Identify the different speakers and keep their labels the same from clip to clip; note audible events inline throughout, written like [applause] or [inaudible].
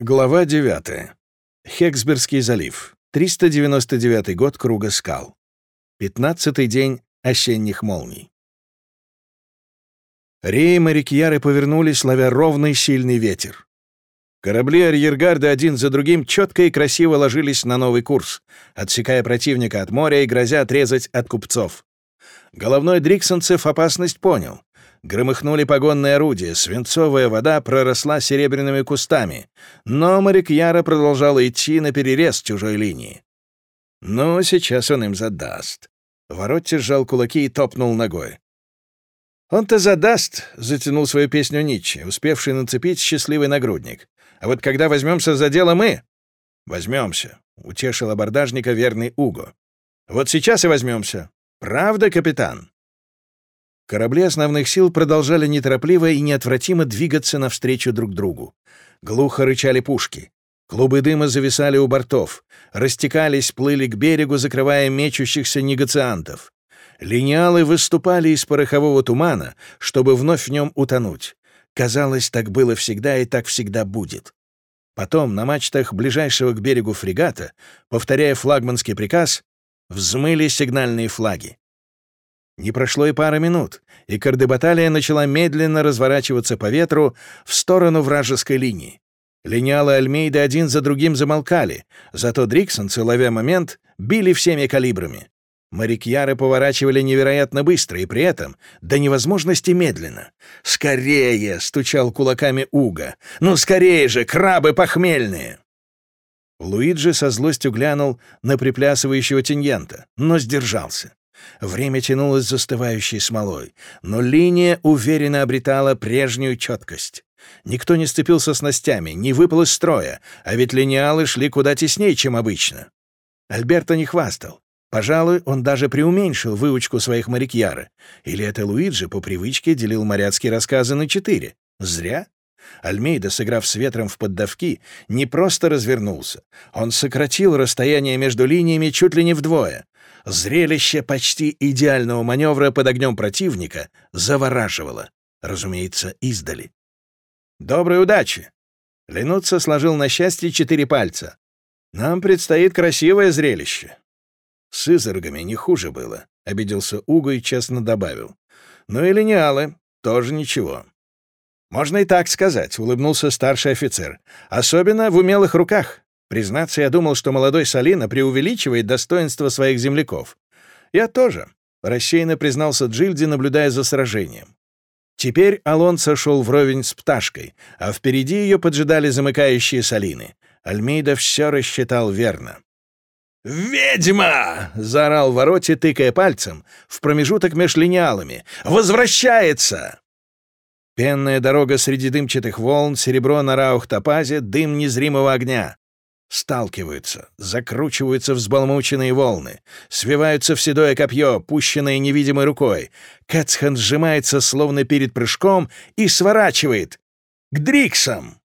Speaker 1: Глава 9. Хексбергский залив. 399 год Круга скал. 15-й день осенних молний. Реи морякьяры повернулись, ловя ровный сильный ветер. Корабли арьергарда один за другим четко и красиво ложились на новый курс, отсекая противника от моря и грозя отрезать от купцов. Головной Дриксонцев опасность понял. Громыхнули погонные орудия, свинцовая вода проросла серебряными кустами, но моряк Яра продолжал идти на перерез чужой линии. Ну, сейчас он им задаст. Воротти сжал кулаки и топнул ногой. «Он-то задаст», — затянул свою песню Ницше, успевший нацепить счастливый нагрудник. «А вот когда возьмемся за дело мы...» «Возьмемся», — утешил абордажника верный Уго. «Вот сейчас и возьмемся. Правда, капитан?» Корабли основных сил продолжали неторопливо и неотвратимо двигаться навстречу друг другу. Глухо рычали пушки. Клубы дыма зависали у бортов, растекались, плыли к берегу, закрывая мечущихся негациантов. Линеалы выступали из порохового тумана, чтобы вновь в нем утонуть. Казалось, так было всегда и так всегда будет. Потом на мачтах ближайшего к берегу фрегата, повторяя флагманский приказ, взмыли сигнальные флаги. Не прошло и пара минут, и кардебаталия начала медленно разворачиваться по ветру в сторону вражеской линии. Линялы Альмейда один за другим замолкали, зато Дриксонцы, ловя момент, били всеми калибрами. Морякьяры поворачивали невероятно быстро и при этом до невозможности медленно. «Скорее!» — стучал кулаками Уга. «Ну скорее же, крабы похмельные!» Луиджи со злостью глянул на приплясывающего тиньянта, но сдержался. Время тянулось застывающей смолой, но линия уверенно обретала прежнюю четкость. Никто не сцепился с ностями, не выпал из строя, а ведь линеалы шли куда теснее, чем обычно. Альберто не хвастал. Пожалуй, он даже преуменьшил выучку своих морякьяры. Или это Луиджи по привычке делил моряцкие рассказы на четыре. Зря. Альмейда, сыграв с ветром в поддавки, не просто развернулся. Он сократил расстояние между линиями чуть ли не вдвое. Зрелище почти идеального маневра под огнем противника завораживало, разумеется, издали. «Доброй удачи!» Ленуца сложил на счастье четыре пальца. «Нам предстоит красивое зрелище». «С изоргами не хуже было», — обиделся Уго и честно добавил. «Ну и линеалы, тоже ничего». «Можно и так сказать», — улыбнулся старший офицер. «Особенно в умелых руках. Признаться, я думал, что молодой Салина преувеличивает достоинство своих земляков. Я тоже, — рассеянно признался Джильди, наблюдая за сражением. Теперь Алонсо шел вровень с пташкой, а впереди ее поджидали замыкающие Салины. Альмейда все рассчитал верно. «Ведьма!» — заорал вороте, тыкая пальцем в промежуток меж линеалами. «Возвращается!» Пенная дорога среди дымчатых волн, серебро на раух-топазе, дым незримого огня. Сталкиваются, закручиваются взбалмученные волны, свиваются в седое копье, пущенное невидимой рукой. Кэтсхан сжимается, словно перед прыжком, и сворачивает. К Дриксам!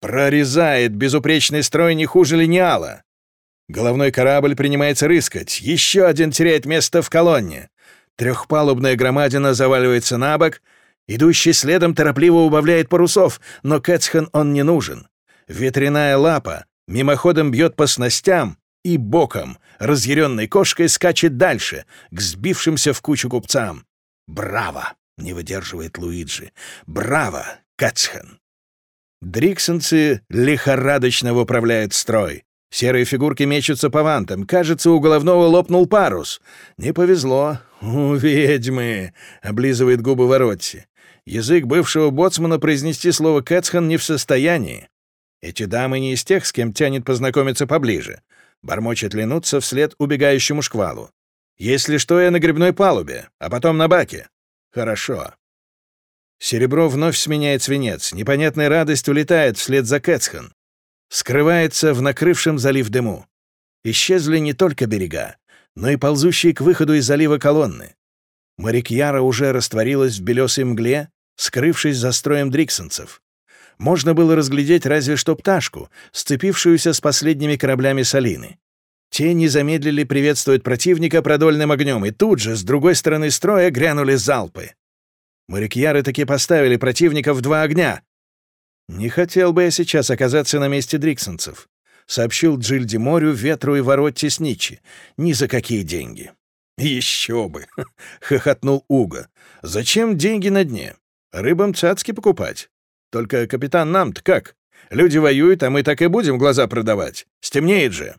Speaker 1: Прорезает безупречный строй не хуже линеала. Головной корабль принимается рыскать, еще один теряет место в колонне. Трехпалубная громадина заваливается на бок, идущий следом торопливо убавляет парусов, но Кэтсхан он не нужен. Ветряная лапа мимоходом бьет по снастям и боком, разъяренной кошкой, скачет дальше, к сбившимся в кучу купцам. «Браво!» — не выдерживает Луиджи. «Браво, Кацхан!» Дриксонцы лихорадочно выправляют строй. Серые фигурки мечутся по вантам. Кажется, у головного лопнул парус. Не повезло. «У ведьмы!» — облизывает губы Воротти. Язык бывшего боцмана произнести слово «Кэтсхан» не в состоянии. Эти дамы не из тех, с кем тянет познакомиться поближе. Бормочет ленуться вслед убегающему шквалу. Если что, я на грибной палубе, а потом на баке. Хорошо. Серебро вновь сменяет свинец. Непонятная радость улетает вслед за Кэтсхан. Скрывается в накрывшем залив дыму. Исчезли не только берега, но и ползущие к выходу из залива колонны. Моряк Яра уже растворилась в белесой мгле, скрывшись за строем дриксонцев можно было разглядеть разве что пташку, сцепившуюся с последними кораблями Салины. Те не замедлили приветствовать противника продольным огнем, и тут же, с другой стороны строя, грянули залпы. Морякьяры таки поставили противника в два огня. «Не хотел бы я сейчас оказаться на месте дриксонцев», — сообщил Джильди морю, ветру и воротте с Ничи. «Ни за какие деньги». «Еще бы!» — [laughs] хохотнул Уга. «Зачем деньги на дне? Рыбам цацки покупать. Только, капитан, нам-то как? Люди воюют, а мы так и будем глаза продавать. Стемнеет же».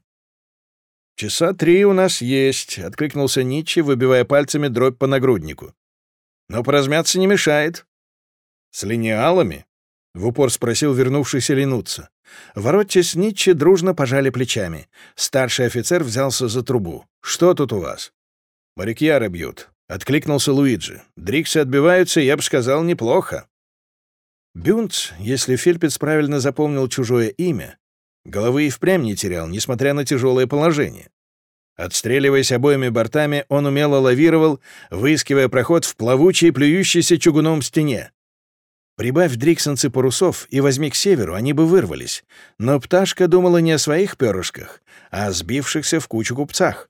Speaker 1: «Часа три у нас есть», — откликнулся Ничи, выбивая пальцами дробь по нагруднику. «Но поразмяться не мешает». «С линеалами?» — в упор спросил вернувшийся Ленуца. Воротчи с Ничи дружно пожали плечами. Старший офицер взялся за трубу. «Что тут у вас?» «Морякьяры бьют», — откликнулся Луиджи. «Дриксы отбиваются, я бы сказал, неплохо». Бюнц, если Фельпец правильно запомнил чужое имя, головы и впрямь не терял, несмотря на тяжелое положение. Отстреливаясь обоими бортами, он умело лавировал, выискивая проход в плавучей, плюющейся чугуном стене. Прибавь дриксонцы парусов и возьми к северу, они бы вырвались. Но пташка думала не о своих перышках, а о сбившихся в кучу купцах.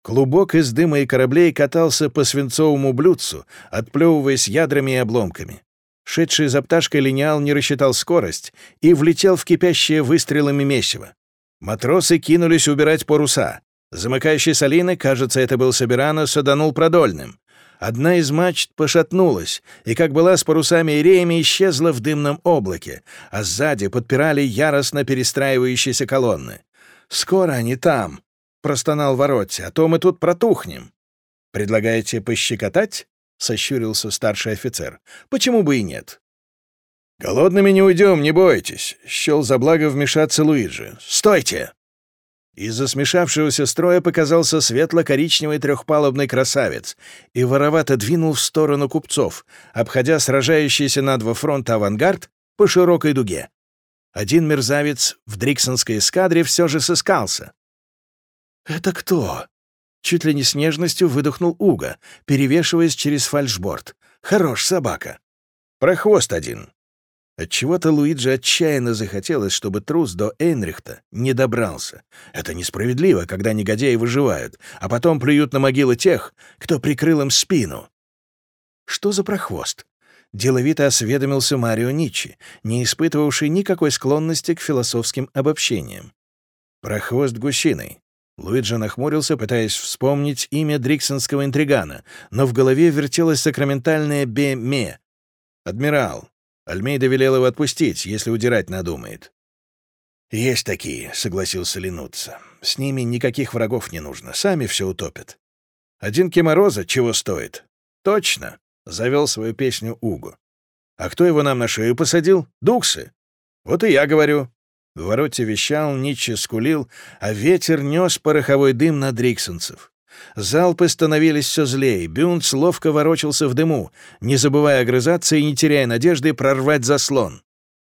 Speaker 1: Клубок из дыма и кораблей катался по свинцовому блюдцу, отплевываясь ядрами и обломками. Шедший за пташкой линеал не рассчитал скорость и влетел в кипящее выстрелами месиво. Матросы кинулись убирать паруса. Замыкающий Салины, кажется, это был Собирано, саданул продольным. Одна из мачт пошатнулась, и, как была с парусами и реями, исчезла в дымном облаке, а сзади подпирали яростно перестраивающиеся колонны. «Скоро они там», — простонал Воротти, — «а то мы тут протухнем». «Предлагаете пощекотать?» — сощурился старший офицер. «Почему бы и нет?» «Голодными не уйдем, не бойтесь», — счел за благо вмешаться Луиджи. «Стойте!» Из-за смешавшегося строя показался светло-коричневый трехпалубный красавец и воровато двинул в сторону купцов, обходя сражающийся на два фронта авангард по широкой дуге. Один мерзавец в Дриксонской эскадре все же сыскался. «Это кто?» Чуть ли не с нежностью выдохнул Уга, перевешиваясь через фальшборд. «Хорош собака!» «Прохвост один!» Отчего-то Луиджи отчаянно захотелось, чтобы трус до Эйнрихта не добрался. Это несправедливо, когда негодяи выживают, а потом плюют на могилы тех, кто прикрыл им спину. Что за прохвост? Деловито осведомился Марио Ничи, не испытывавший никакой склонности к философским обобщениям. Прохвост гусиной. Луиджи нахмурился, пытаясь вспомнить имя дриксонского интригана, но в голове вертелось сакраментальное «бе-ме». «Адмирал, Альмейда велел его отпустить, если удирать надумает. «Есть такие», — согласился Ленуца. «С ними никаких врагов не нужно, сами все утопят. Один Кемороза чего стоит?» «Точно», — завел свою песню Угу. «А кто его нам на шею посадил? Дуксы. Вот и я говорю». В вороте вещал, Ниче скулил, а ветер нес пороховой дым на дриксонцев. Залпы становились все злее, Бюнц ловко ворочался в дыму, не забывая огрызаться и не теряя надежды прорвать заслон.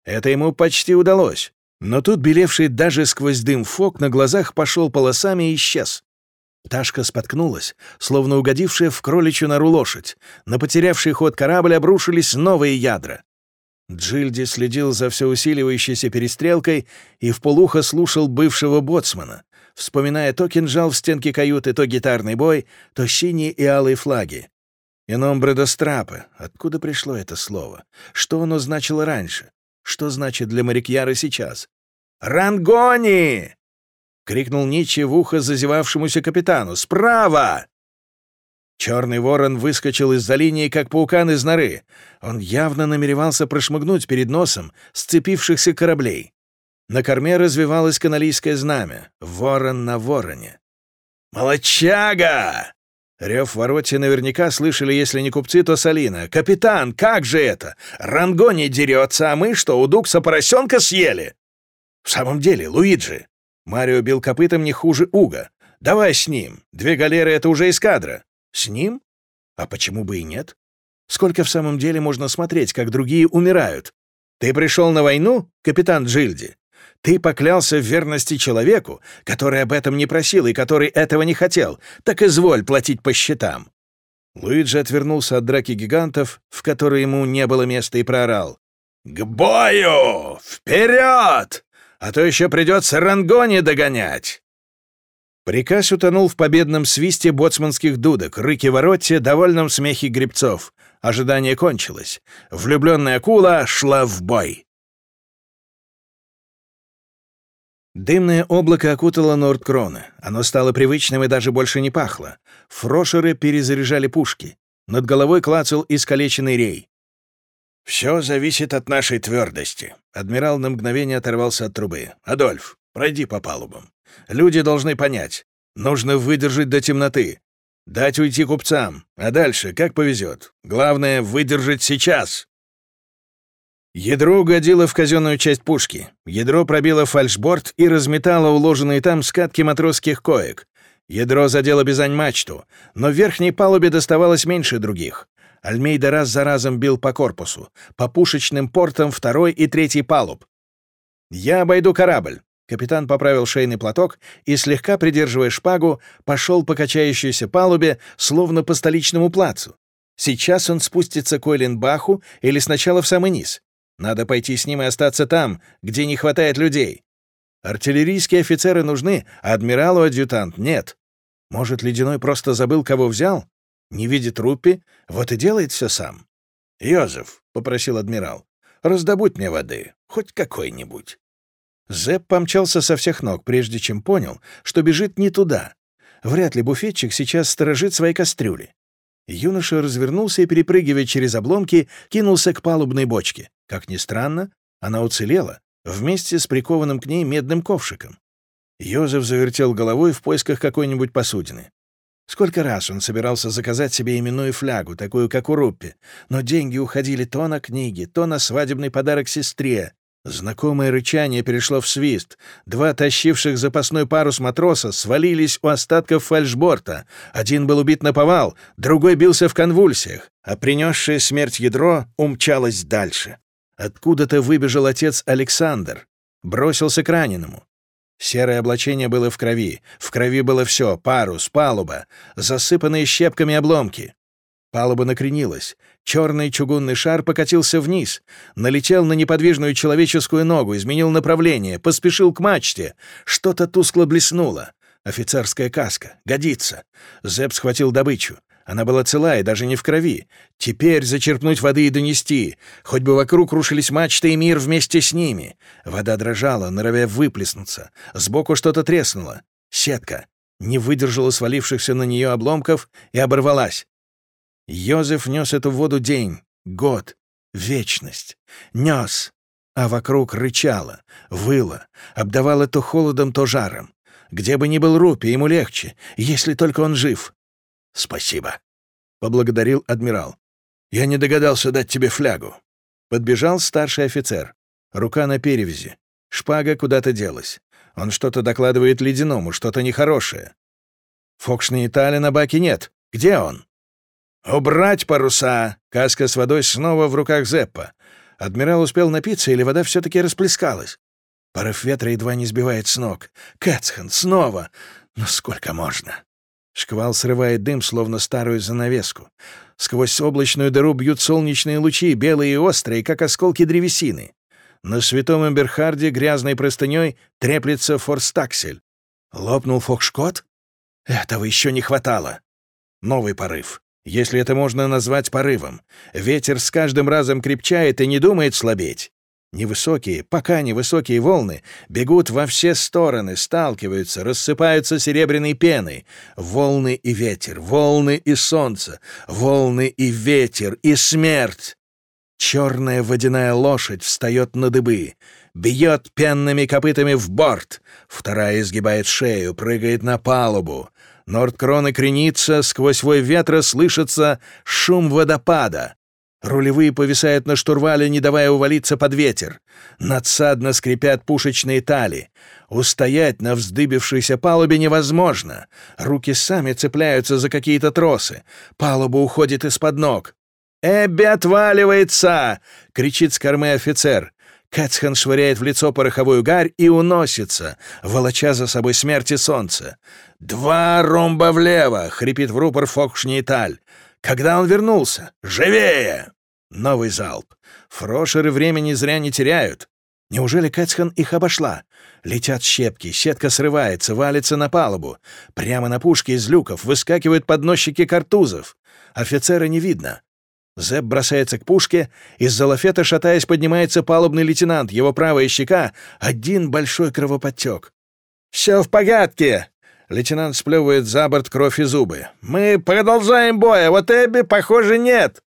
Speaker 1: Это ему почти удалось. Но тут белевший даже сквозь дым фок на глазах пошел полосами и исчез. Пташка споткнулась, словно угодившая в кроличью нору лошадь. На потерявший ход корабль обрушились новые ядра. Джильди следил за все усиливающейся перестрелкой и в полухо слушал бывшего боцмана, вспоминая то кинжал в стенке каюты, то гитарный бой, то синие и алые флаги. «Иномбре до страпы». Откуда пришло это слово? Что оно значило раньше? Что значит для морякьяра сейчас? «Рангони!» — крикнул Ничи в ухо зазевавшемуся капитану. «Справа!» Черный ворон выскочил из-за линии, как паукан из норы. Он явно намеревался прошмыгнуть перед носом сцепившихся кораблей. На корме развивалось каналийское знамя. Ворон на вороне. «Молодчага!» Рев вороте наверняка слышали, если не купцы, то Салина. «Капитан, как же это? Рангони дерется, а мы что, у Дукса поросенка съели?» «В самом деле, Луиджи!» Марио бил копытом не хуже Уга. «Давай с ним. Две галеры — это уже эскадра». «С ним? А почему бы и нет? Сколько в самом деле можно смотреть, как другие умирают? Ты пришел на войну, капитан Джильди? Ты поклялся в верности человеку, который об этом не просил и который этого не хотел. Так изволь платить по счетам». Луиджи отвернулся от драки гигантов, в которой ему не было места, и проорал. «К бою! Вперед! А то еще придется Рангони догонять!» Приказ утонул в победном свисте боцманских дудок, рыке воротте, довольном смехе гребцов. Ожидание кончилось. Влюбленная акула шла в бой. Дымное облако окутало Нордкрона. Оно стало привычным и даже больше не пахло. Фрошеры перезаряжали пушки. Над головой клацал искалеченный рей. «Все зависит от нашей твердости». Адмирал на мгновение оторвался от трубы. «Адольф, пройди по палубам. Люди должны понять. Нужно выдержать до темноты. Дать уйти купцам. А дальше, как повезет. Главное — выдержать сейчас». Ядро угодило в казенную часть пушки. Ядро пробило фальшборд и разметало уложенные там скатки матросских коек. Ядро задело бизань-мачту, но в верхней палубе доставалось меньше других. Альмейда раз за разом бил по корпусу, по пушечным портам второй и третий палуб. «Я обойду корабль», Капитан поправил шейный платок и, слегка придерживая шпагу, пошел по качающейся палубе, словно по столичному плацу. Сейчас он спустится к Ойленбаху или сначала в самый низ. Надо пойти с ним и остаться там, где не хватает людей. Артиллерийские офицеры нужны, а адмиралу-адъютант нет. Может, Ледяной просто забыл, кого взял? Не видит рупи, вот и делает все сам. «Йозеф», — попросил адмирал, — «раздобудь мне воды, хоть какой-нибудь». Зэп помчался со всех ног, прежде чем понял, что бежит не туда. Вряд ли буфетчик сейчас сторожит свои кастрюли. Юноша развернулся и, перепрыгивая через обломки, кинулся к палубной бочке. Как ни странно, она уцелела, вместе с прикованным к ней медным ковшиком. Йозеф завертел головой в поисках какой-нибудь посудины. Сколько раз он собирался заказать себе именную флягу, такую, как у Руппи, но деньги уходили то на книги, то на свадебный подарок сестре, Знакомое рычание перешло в свист. Два тащивших запасной парус матроса свалились у остатков фальшборта. Один был убит на повал, другой бился в конвульсиях, а принесшее смерть ядро умчалось дальше. Откуда-то выбежал отец Александр. Бросился к раненому. Серое облачение было в крови. В крови было все — парус, палуба, засыпанные щепками обломки. Палуба накренилась. Черный чугунный шар покатился вниз, налетел на неподвижную человеческую ногу, изменил направление, поспешил к мачте. Что-то тускло блеснуло. Офицерская каска. Годится. Зэп схватил добычу. Она была цела и даже не в крови. Теперь зачерпнуть воды и донести. Хоть бы вокруг рушились мачты и мир вместе с ними. Вода дрожала, норовя выплеснуться. Сбоку что-то треснуло. Сетка. Не выдержала свалившихся на нее обломков и оборвалась. Йозеф нес эту воду день, год, вечность. Нес, а вокруг рычало, выло, обдавало то холодом, то жаром. Где бы ни был Рупи, ему легче, если только он жив. «Спасибо», — поблагодарил адмирал. «Я не догадался дать тебе флягу». Подбежал старший офицер. Рука на перевязи. Шпага куда-то делась. Он что-то докладывает ледяному, что-то нехорошее. Фокшна Итали на баке нет. Где он? «Убрать паруса!» Каска с водой снова в руках Зеппа. Адмирал успел напиться, или вода все-таки расплескалась? Порыв ветра едва не сбивает с ног. Кэцхан, снова! Ну сколько можно? Шквал срывает дым, словно старую занавеску. Сквозь облачную дыру бьют солнечные лучи, белые и острые, как осколки древесины. На святом Эмберхарде грязной простыней треплется форстаксель. Лопнул фокшкот? Этого еще не хватало. Новый порыв если это можно назвать порывом. Ветер с каждым разом крепчает и не думает слабеть. Невысокие, пока невысокие волны бегут во все стороны, сталкиваются, рассыпаются серебряной пеной. Волны и ветер, волны и солнце, волны и ветер, и смерть. Черная водяная лошадь встает на дыбы, бьет пенными копытами в борт. Вторая изгибает шею, прыгает на палубу. Нордкрона кренится, сквозь вой ветра слышится шум водопада. Рулевые повисают на штурвале, не давая увалиться под ветер. Надсадно скрипят пушечные тали. Устоять на вздыбившейся палубе невозможно. Руки сами цепляются за какие-то тросы. Палуба уходит из-под ног. «Эбби отваливается!» — кричит с кормы офицер. Кэтсхан швыряет в лицо пороховую гарь и уносится, волоча за собой смерти солнца. «Два ромба влево!» — хрипит в рупор Фокшниталь. «Когда он вернулся? Живее!» Новый залп. Фрошеры времени зря не теряют. Неужели Кэтсхан их обошла? Летят щепки, сетка срывается, валится на палубу. Прямо на пушке из люков выскакивают подносчики картузов. Офицера не видно. Зэп бросается к пушке, из-за лафета, шатаясь, поднимается палубный лейтенант, его правая щека — один большой кровоподтек. «Все в порядке!» Лейтенант сплевывает за борт кровь и зубы. «Мы продолжаем бой, а вот Эбби, похоже, нет!»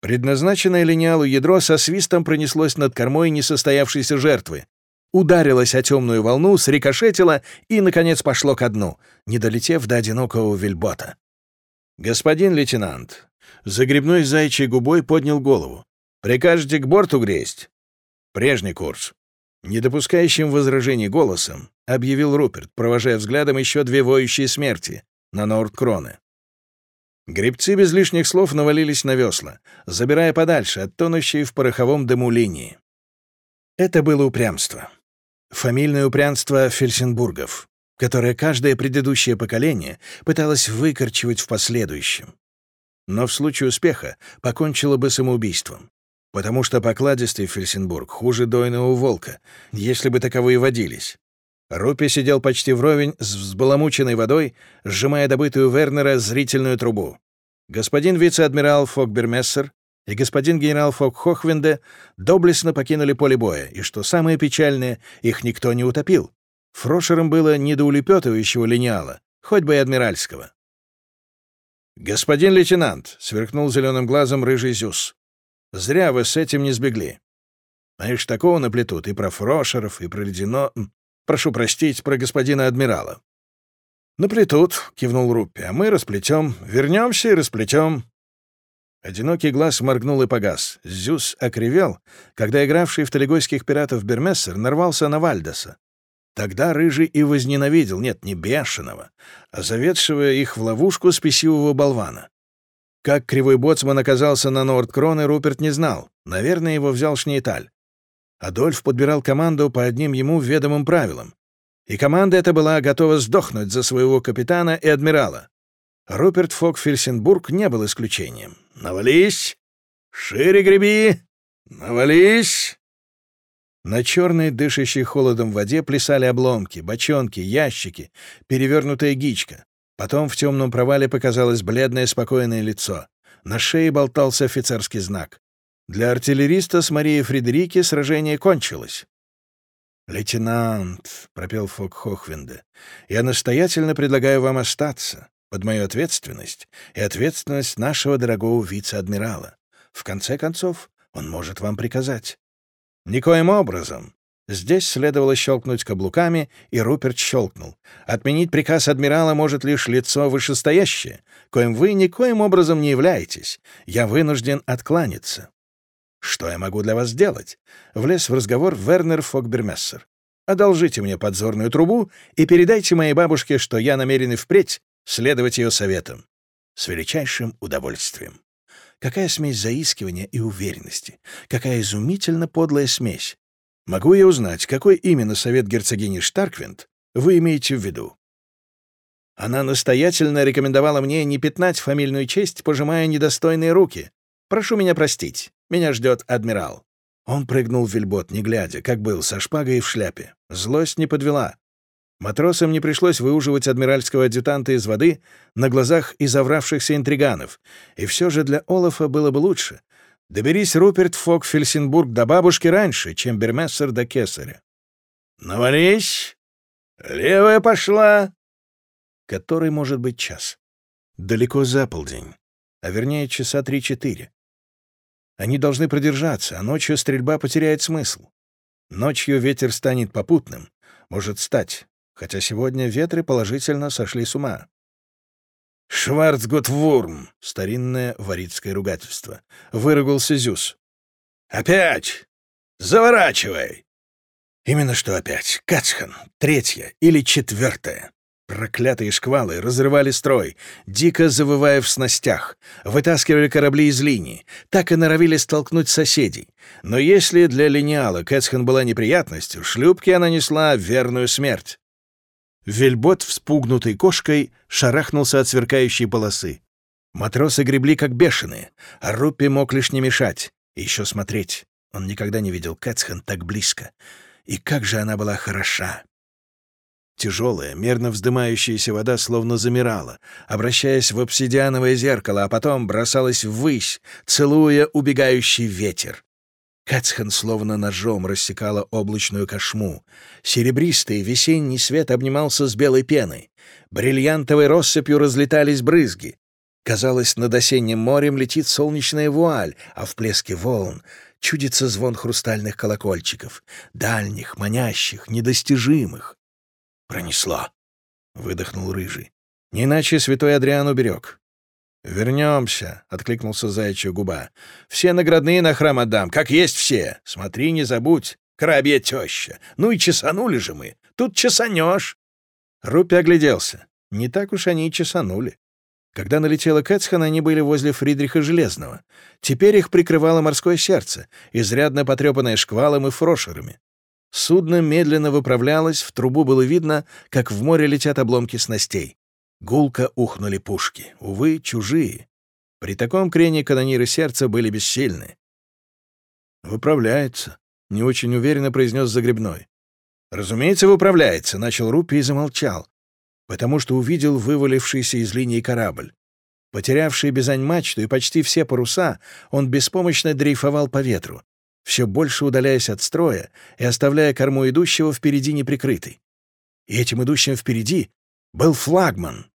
Speaker 1: Предназначенное линеалу ядро со свистом пронеслось над кормой несостоявшейся жертвы. Ударилось о темную волну, срикошетило и, наконец, пошло ко дну, не долетев до одинокого вельбота. «Господин лейтенант», — загребной зайчий губой поднял голову. «Прикажете к борту гресть?» «Прежний курс». Не допускающим возражений голосом объявил Руперт, провожая взглядом еще две воющие смерти на Нордкроны. Гребцы без лишних слов навалились на весла, забирая подальше от тонущей в пороховом дыму линии. Это было упрямство. Фамильное упрямство Фельсенбургов, которое каждое предыдущее поколение пыталось выкорчевать в последующем. Но в случае успеха покончило бы самоубийством, потому что покладистый Фельсенбург хуже дойного волка, если бы таковые водились. Рупи сидел почти вровень с взбаламученной водой, сжимая добытую Вернера зрительную трубу. Господин вице-адмирал Фокбермессер и господин генерал Фок Хохвенде доблестно покинули поле боя, и, что самое печальное, их никто не утопил. Фрошером было не до улепетывающего линеала, хоть бы и адмиральского. «Господин лейтенант», — сверкнул зеленым глазом рыжий Зюс, — «зря вы с этим не сбегли. Знаешь, такого наплетут и про Фрошеров, и про ледяно... Прошу простить, про господина адмирала». «Наплетут», — кивнул Руппи, — «а мы расплетем. Вернемся и расплетем». Одинокий глаз моргнул и погас. Зюс окривел, когда игравший в талигойских пиратов Бермессер нарвался на Вальдеса. Тогда Рыжий и возненавидел, нет, не бешеного, а заведшего их в ловушку спесивого болвана. Как кривой боцман оказался на Нордкроне, Руперт не знал. Наверное, его взял Шнейталь. Адольф подбирал команду по одним ему ведомым правилам. И команда эта была готова сдохнуть за своего капитана и адмирала. Руперт Фок Фельсенбург не был исключением. «Навались! Шире греби! Навались!» На черной, дышащей холодом воде плясали обломки, бочонки, ящики, перевернутая гичка. Потом в темном провале показалось бледное спокойное лицо. На шее болтался офицерский знак. Для артиллериста с Марией Фредерики сражение кончилось. «Лейтенант», — пропел Фок Хохвенде, — «я настоятельно предлагаю вам остаться под мою ответственность и ответственность нашего дорогого вице-адмирала. В конце концов, он может вам приказать». «Никоим образом». Здесь следовало щелкнуть каблуками, и Руперт щелкнул. «Отменить приказ адмирала может лишь лицо вышестоящее, коим вы никоим образом не являетесь. Я вынужден откланяться». «Что я могу для вас сделать?» — влез в разговор Вернер Фокбермессер. «Одолжите мне подзорную трубу и передайте моей бабушке, что я намерен и впредь следовать ее советам. С величайшим удовольствием». Какая смесь заискивания и уверенности! Какая изумительно подлая смесь! Могу я узнать, какой именно совет герцогини Штарквинд вы имеете в виду? Она настоятельно рекомендовала мне не пятнать фамильную честь, пожимая недостойные руки. Прошу меня простить. Меня ждет адмирал». Он прыгнул в вельбот, не глядя, как был, со шпагой в шляпе. Злость не подвела. Матросам не пришлось выуживать адмиральского адъютанта из воды на глазах изовравшихся интриганов. И все же для Олафа было бы лучше. Доберись Руперт Фок Фельсенбург до бабушки раньше, чем Бермессер до Кесаря. «Навались! Левая пошла!» Который может быть час. Далеко за полдень, а вернее часа три-четыре. Они должны продержаться, а ночью стрельба потеряет смысл. Ночью ветер станет попутным, может стать, хотя сегодня ветры положительно сошли с ума. «Шварцготвурм!» — старинное варитское ругательство. Выругался Зюс. «Опять! Заворачивай!» Именно что опять. Кацхан. Третья или четвертая. Проклятые шквалы разрывали строй, дико завывая в снастях, вытаскивали корабли из линии, так и норовили столкнуть соседей. Но если для линеала Кэтсхан была неприятностью, шлюпке она несла верную смерть. Вельбот, вспугнутый кошкой, шарахнулся от сверкающей полосы. Матросы гребли как бешеные, а Руппи мог лишь не мешать, и еще смотреть. Он никогда не видел Кэтсхан так близко. И как же она была хороша! Тяжелая, мерно вздымающаяся вода словно замирала, обращаясь в обсидиановое зеркало, а потом бросалась ввысь, целуя убегающий ветер. Кацхан словно ножом рассекала облачную кошму. Серебристый весенний свет обнимался с белой пеной. Бриллиантовой россыпью разлетались брызги. Казалось, над осенним морем летит солнечная вуаль, а в плеске волн чудится звон хрустальных колокольчиков, дальних, манящих, недостижимых. «Пронесло!» — выдохнул Рыжий. «Не иначе святой Адриан уберег. «Вернемся», — откликнулся заячья губа. «Все наградные на храм отдам, как есть все. Смотри, не забудь, крабья теща. Ну и чесанули же мы. Тут чесанешь». Рупи огляделся. Не так уж они и чесанули. Когда налетела Кэтсхан, они были возле Фридриха Железного. Теперь их прикрывало морское сердце, изрядно потрепанное шквалом и фрошерами. Судно медленно выправлялось, в трубу было видно, как в море летят обломки снастей. Гулко ухнули пушки. Увы, чужие. При таком крене канониры сердца были бессильны. «Выправляется», — не очень уверенно произнес Загребной. «Разумеется, выправляется», — начал Рупи и замолчал, потому что увидел вывалившийся из линии корабль. Потерявший Бизань мачту и почти все паруса, он беспомощно дрейфовал по ветру, все больше удаляясь от строя и оставляя корму идущего впереди неприкрытой. И этим идущим впереди был флагман.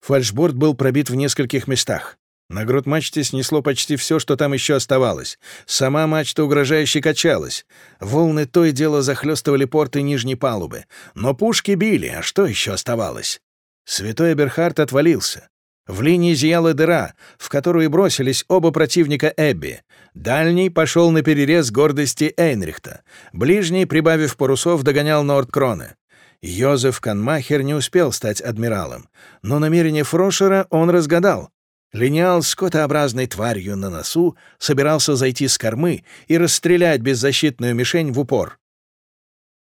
Speaker 1: Фальшборд был пробит в нескольких местах. На грот мачте снесло почти все, что там еще оставалось. Сама мачта угрожающе качалась. Волны то и дело захлестывали порты нижней палубы. Но пушки били, а что еще оставалось? Святой Эберхард отвалился. В линии зияла дыра, в которую бросились оба противника Эбби. Дальний пошел на перерез гордости Эйнрихта. Ближний, прибавив парусов, догонял Нордкроне. Йозеф Канмахер не успел стать адмиралом, но намерение Фрошера он разгадал. Линиал скотообразной тварью на носу собирался зайти с кормы и расстрелять беззащитную мишень в упор.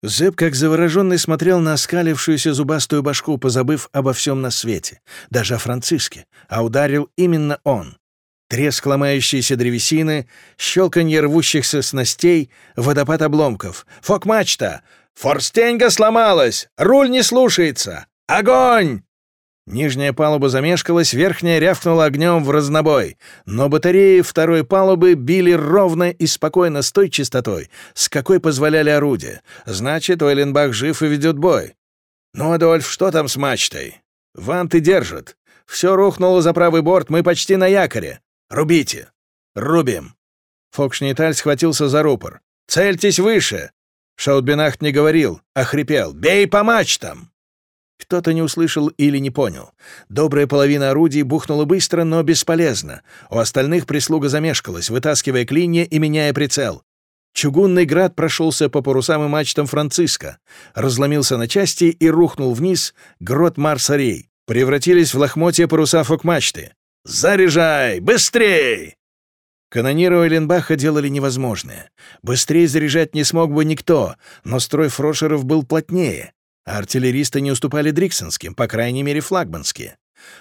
Speaker 1: Зэб, как завороженный, смотрел на оскалившуюся зубастую башку, позабыв обо всем на свете, даже о Франциске, а ударил именно он. Треск ломающейся древесины, щелканье рвущихся снастей, водопад обломков. «Фок-мачта! Форстеньга сломалась! Руль не слушается! Огонь!» Нижняя палуба замешкалась, верхняя рявкнула огнем в разнобой, но батареи второй палубы били ровно и спокойно с той частотой, с какой позволяли орудия. Значит, Ойленбах жив и ведет бой. «Ну, Адольф, что там с мачтой?» «Ванты держат. Все рухнуло за правый борт, мы почти на якоре. Рубите!» «Рубим!» Фокшниталь схватился за рупор. «Цельтесь выше!» Шаутбинахт не говорил, а хрипел. «Бей по мачтам!» Кто-то не услышал или не понял. Добрая половина орудий бухнула быстро, но бесполезно. У остальных прислуга замешкалась, вытаскивая клинья и меняя прицел. Чугунный град прошелся по парусам и мачтам Франциска, разломился на части и рухнул вниз грот Марсарей. Превратились в лохмотья паруса фокмачты. «Заряжай! Быстрей!» Канониры Ойленбаха делали невозможное. Быстрее заряжать не смог бы никто, но строй фрошеров был плотнее артиллеристы не уступали Дриксонским, по крайней мере флагманские.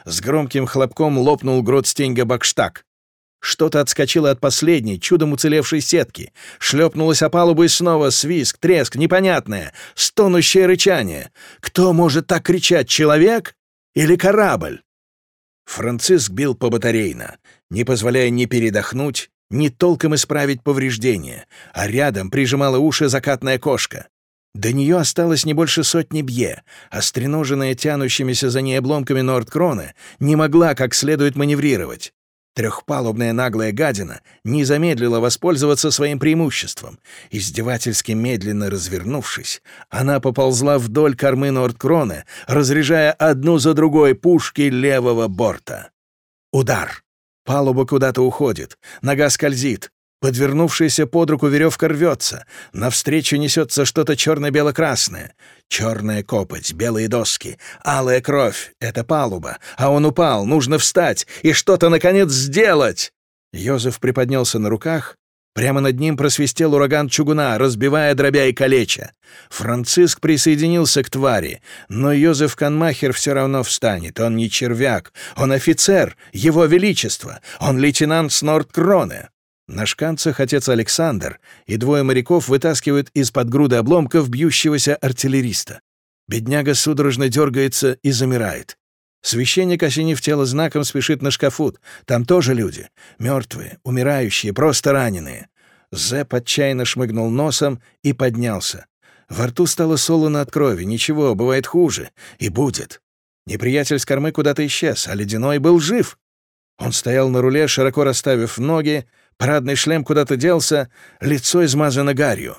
Speaker 1: С громким хлопком лопнул грот стенга Бакштаг. Что-то отскочило от последней, чудом уцелевшей сетки. Шлепнулось о палубу и снова свиск, треск, непонятное, стонущее рычание. Кто может так кричать, человек или корабль? Франциск бил по батарейно, не позволяя ни передохнуть, ни толком исправить повреждения, а рядом прижимала уши закатная кошка. До нее осталось не больше сотни бье, а стреноженная тянущимися за ней обломками Нордкрона не могла как следует маневрировать. Трехпалубная наглая гадина не замедлила воспользоваться своим преимуществом. Издевательски медленно развернувшись, она поползла вдоль кормы Нордкрона, разряжая одну за другой пушки левого борта. Удар! Палуба куда-то уходит, нога скользит, Подвернувшаяся под руку веревка рвется. Навстречу несется что-то черно-бело-красное. Черная копоть, белые доски, алая кровь — это палуба. А он упал, нужно встать и что-то, наконец, сделать. Йозеф приподнялся на руках. Прямо над ним просвистел ураган чугуна, разбивая дробя и калеча. Франциск присоединился к твари, но Йозеф Канмахер все равно встанет. Он не червяк, он офицер, его величество, он лейтенант Снордкроне. На шканцах отец Александр и двое моряков вытаскивают из-под груды обломков бьющегося артиллериста. Бедняга судорожно дергается и замирает. Священник, осенив тело знаком, спешит на шкафут. Там тоже люди. Мертвые, умирающие, просто раненые. Зэп отчаянно шмыгнул носом и поднялся. Во рту стало солоно от крови. Ничего, бывает хуже. И будет. Неприятель с кормы куда-то исчез, а ледяной был жив. Он стоял на руле, широко расставив ноги, парадный шлем куда-то делся, лицо измазано гарью.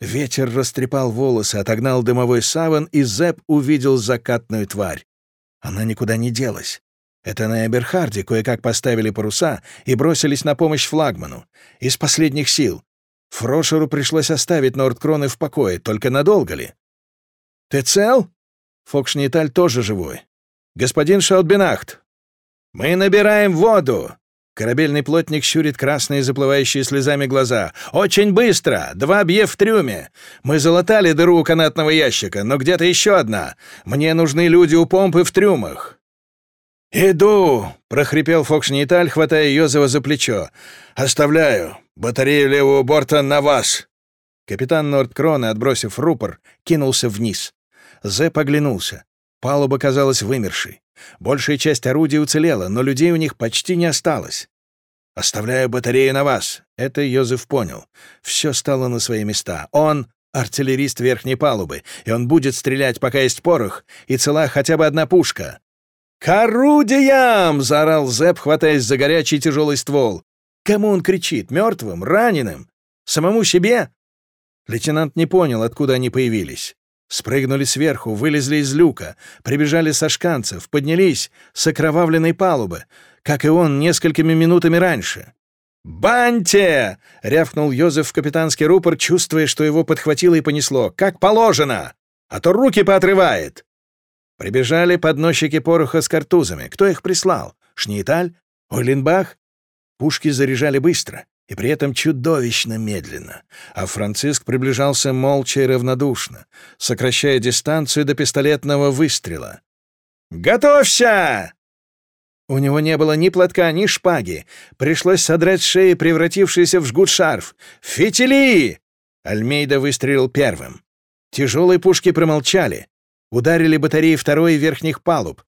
Speaker 1: Ветер растрепал волосы, отогнал дымовой саван, и Зэп увидел закатную тварь. Она никуда не делась. Это на Эберхарде кое-как поставили паруса и бросились на помощь флагману. Из последних сил. Фрошеру пришлось оставить Нордкроны в покое, только надолго ли? «Ты цел?» Фокшниталь тоже живой. «Господин Шаутбенахт, мы набираем воду!» Корабельный плотник щурит красные, заплывающие слезами глаза. «Очень быстро! Два бье в трюме! Мы залатали дыру у канатного ящика, но где-то еще одна. Мне нужны люди у помпы в трюмах». «Иду!» — прохрипел Фокшниталь, хватая Йозева за плечо. «Оставляю. Батарею левого борта на вас!» Капитан Нордкрона, отбросив рупор, кинулся вниз. Зэп оглянулся. Палуба казалась вымершей. Большая часть орудий уцелела, но людей у них почти не осталось. «Оставляю батарею на вас!» Это Йозеф понял. Все стало на свои места. Он — артиллерист верхней палубы, и он будет стрелять, пока есть порох, и цела хотя бы одна пушка. «К орудиям!» — заорал Зэп, хватаясь за горячий тяжелый ствол. Кому он кричит? Мертвым? Раненым? Самому себе? Лейтенант не понял, откуда они появились. Спрыгнули сверху, вылезли из люка, прибежали со шканцев, поднялись с окровавленной палубы, как и он несколькими минутами раньше. «Баньте!» — рявкнул Йозеф в капитанский рупор, чувствуя, что его подхватило и понесло. «Как положено! А то руки поотрывает!» Прибежали подносчики пороха с картузами. Кто их прислал? Шнейталь? Ойленбах? Пушки заряжали быстро и при этом чудовищно медленно, а Франциск приближался молча и равнодушно, сокращая дистанцию до пистолетного выстрела. «Готовься!» У него не было ни платка, ни шпаги. Пришлось содрать с шеи превратившийся в жгут шарф. «Фитили!» Альмейда выстрелил первым. Тяжелые пушки промолчали. Ударили батареи второй верхних палуб.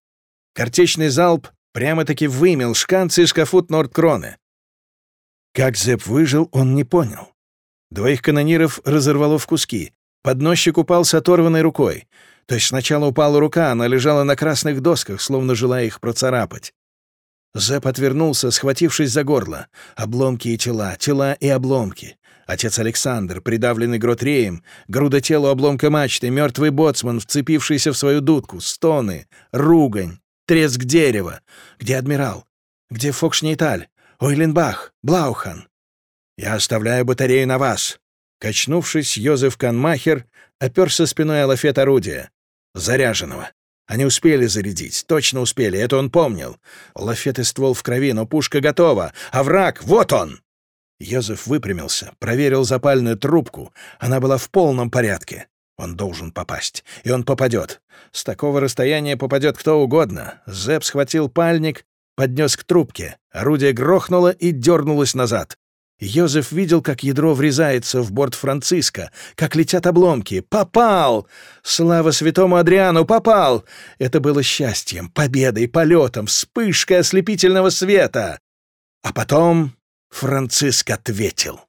Speaker 1: Картечный залп прямо-таки вымел шканцы и шкафут Нордкроны. Как Зепп выжил, он не понял. Двоих канониров разорвало в куски. Подносчик упал с оторванной рукой. То есть сначала упала рука, она лежала на красных досках, словно желая их процарапать. Зепп отвернулся, схватившись за горло. Обломки и тела, тела и обломки. Отец Александр, придавленный гротреем, груда тела обломка мачты, мертвый боцман, вцепившийся в свою дудку, стоны, ругань, треск дерева. Где адмирал? Где Фокшнейталь? Ойленбах, Блаухан. Я оставляю батарею на вас. Качнувшись, Йозеф Канмахер оперся спиной о лафет орудия. Заряженного. Они успели зарядить, точно успели, это он помнил. Лафет и ствол в крови, но пушка готова, а враг, вот он! Йозеф выпрямился, проверил запальную трубку. Она была в полном порядке. Он должен попасть. И он попадет. С такого расстояния попадет кто угодно. Зэп схватил пальник поднес к трубке. Орудие грохнуло и дернулось назад. Йозеф видел, как ядро врезается в борт Франциска, как летят обломки. «Попал! Слава святому Адриану, попал!» Это было счастьем, победой, полетом, вспышкой ослепительного света. А потом Франциск ответил.